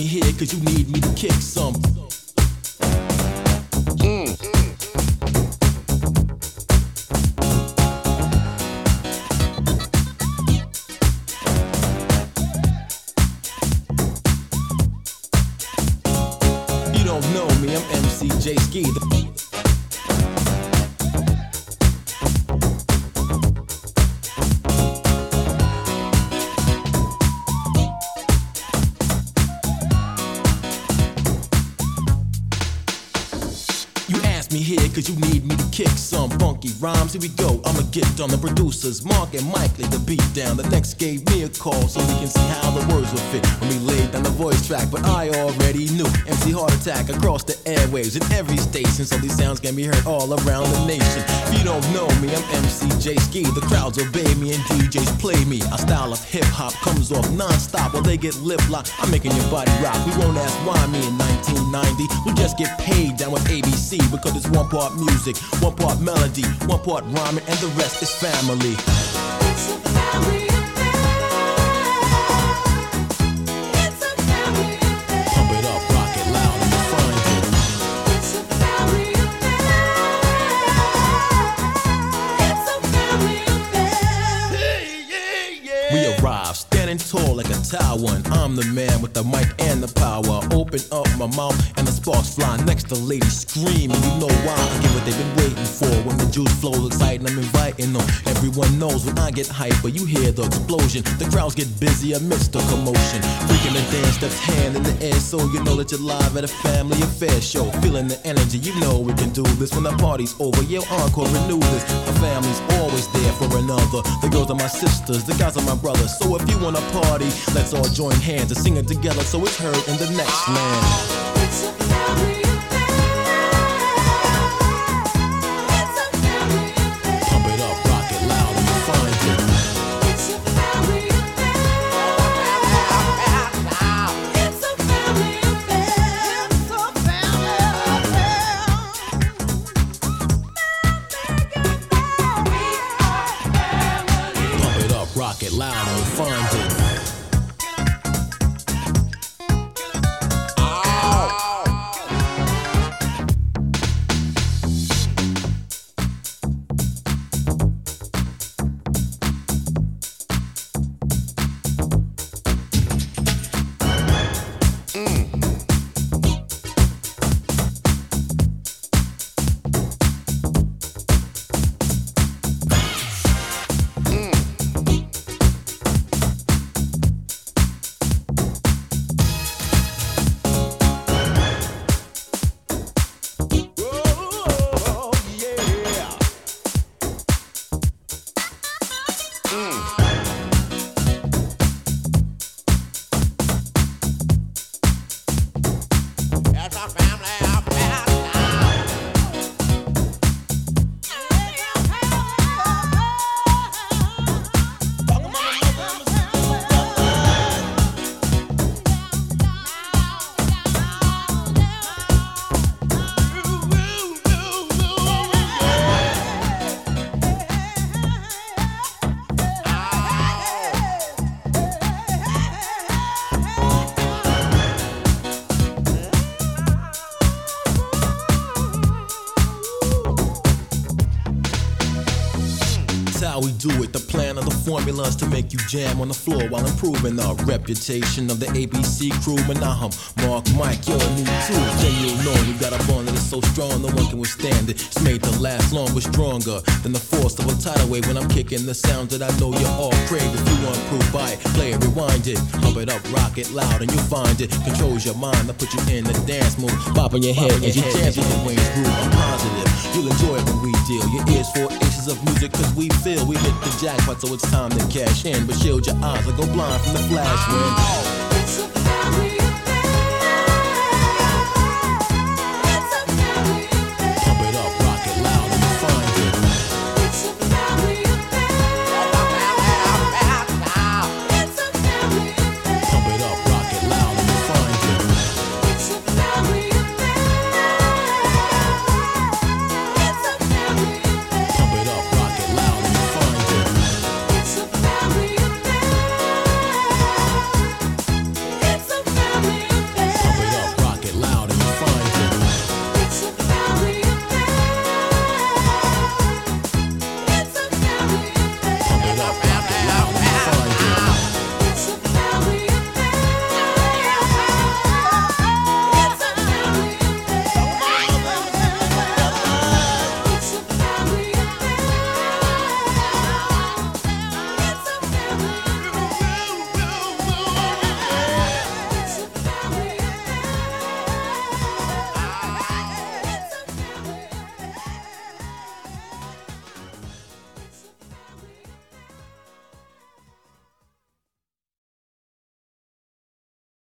me here cause you need me to kick some. Me here cause you need me to kick some funky rhymes. Here we go, I'ma get on the producers. Mark and Mike lay the beat down. The next gave me a call so we can see how the words would fit voice track. But I already knew MC Heart Attack across the airwaves in every station. So these sounds can be heard all around the nation. If you don't know me, I'm MC J Ski. The crowds obey me and DJs play me. Our style of hip hop comes off non-stop while they get lip locked. I'm making your body rock. We won't ask why me in 1990. We just get paid down with ABC because it's one part music, one part melody, one part rhyming, and the rest is family. Pump a I'm the man with the mic and the power. Open up my mouth, and the sparks fly next to ladies screaming. You know why? Get what they've been waiting for. When the juice flows exciting, I'm inviting them. Everyone knows when I get hyper, you hear the explosion. The crowds get busy amidst the commotion. Freaking the dance steps hand in the air, so you know that you're live at a family affair show. Feeling the energy, you know we can do this when the party's over. Yeah, encore renew this. My family's for another. The girls are my sisters, the guys are my brothers. So if you wanna party, let's all join hands and sing it together so it's heard in the next land. How we do it. The plan of the formula is to make you jam on the floor while improving the reputation of the ABC crew. Manahum, Mark, Mike, you're a new too. Then you'll know you got a bond that is so strong, no one can withstand it. It's made to last longer, stronger than the force of a tidal wave when I'm kicking the sounds that I know you all crave. If you want proof, buy it, play it, rewind it, pump it up, rock it loud, and you'll find it. Controls your mind, I put you in the dance move, bopping your head as you dance with the Wayne's groove. I'm positive you'll enjoy it when we deal. Your ears for inches of music, cause we feel we hit the jackpot, so it's time to cash in. But shield your eyes or go blind from the flash when. It's a family